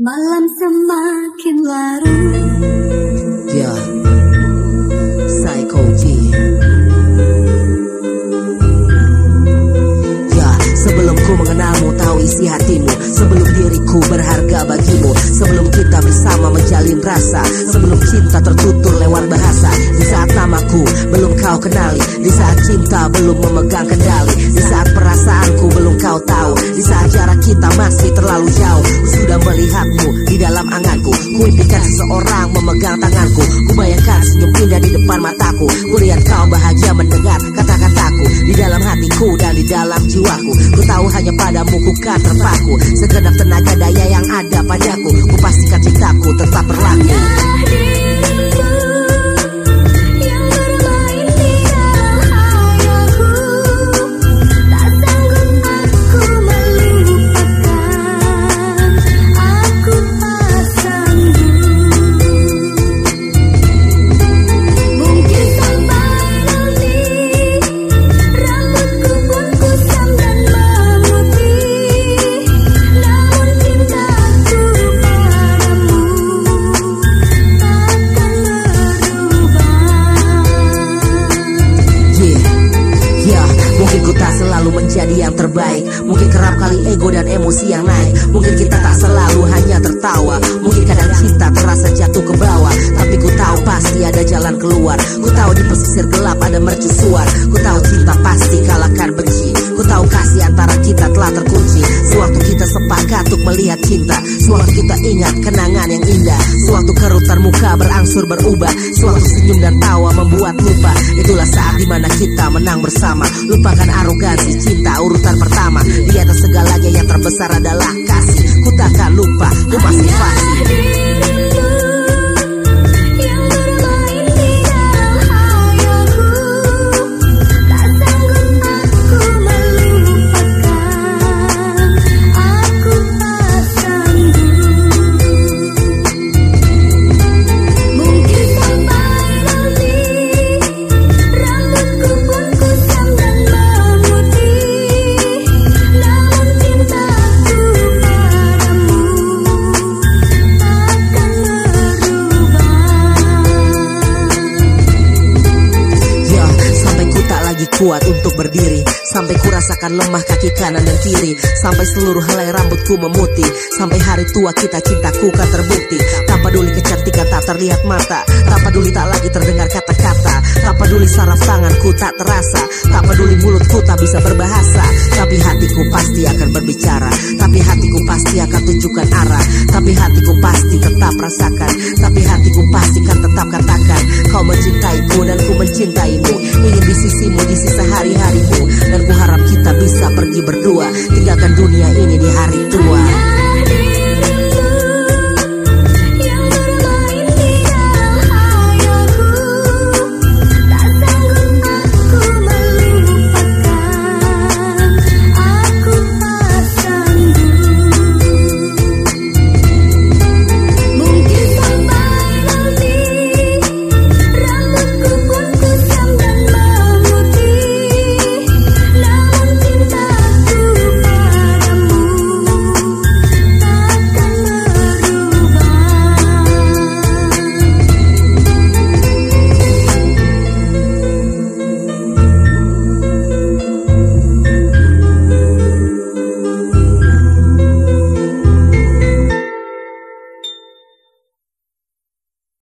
Malam semakin larut. Ya. Psycho G Ya sebelum ku mengenalmu tahu isi hatimu. Sebelum diriku berharga bagimu. Sebelum kita bersama menjalin rasa. Sebelum cinta tertutur lewat bahasa. Di saat namaku belum kau kenali. Di saat cinta belum memegang kendali. Di saat perasaanku belum kau tahu Di saat jarak kita masih terlalu jauh. Ku sudah melihatmu di dalam anganku. Ku impikan seseorang memegang tanganku. Ku bayangkan senyum indah di depan mataku. Ku lihat kau bahagia mendengar kata-kataku. Di dalam hatiku dan di dalam jiwaku. Ku tahu hanya padamu ku kan terpaku. Segenap tenaga daya yang ada padaku mungkin ku tak selalu menjadi yang terbaik. Mungkin kerap kali ego dan emosi yang naik. Mungkin kita tak selalu hanya tertawa Kerutan muka berangsur berubah. Sewaktu senyum dan tawa membuat lupa. Itulah saat di mana kita menang bersama. Lupakan arogansi cinta urutan pertama. Di atas segalanya yang terbesar adalah kasih. Ku takkan lupa, ku pasti pasti kuat untuk berdiri. Sampai ku rasakan lemah kaki kanan dan kiri. Sampai seluruh helai rambutku memutih. Sampai hari tua kita cintaku kan terbukti. Tak peduli kecantikan tak terlihat mata. Tak peduli tak lagi terdengar kata-kata. Tak peduli saraf tanganku tak terasa. Tak peduli mulutku tak bisa berbahasa. Tapi hatiku pasti akan berbicara. Tapi hatiku pasti akan rasakan, Tapi hatiku pasti kan tetap katakan Kau mencintaiku dan ku mencintaimu. Ingin di sisimu di sisa hari-harimu. Dan ku harap kita bisa pergi berdua. Tinggalkan dunia ini di hari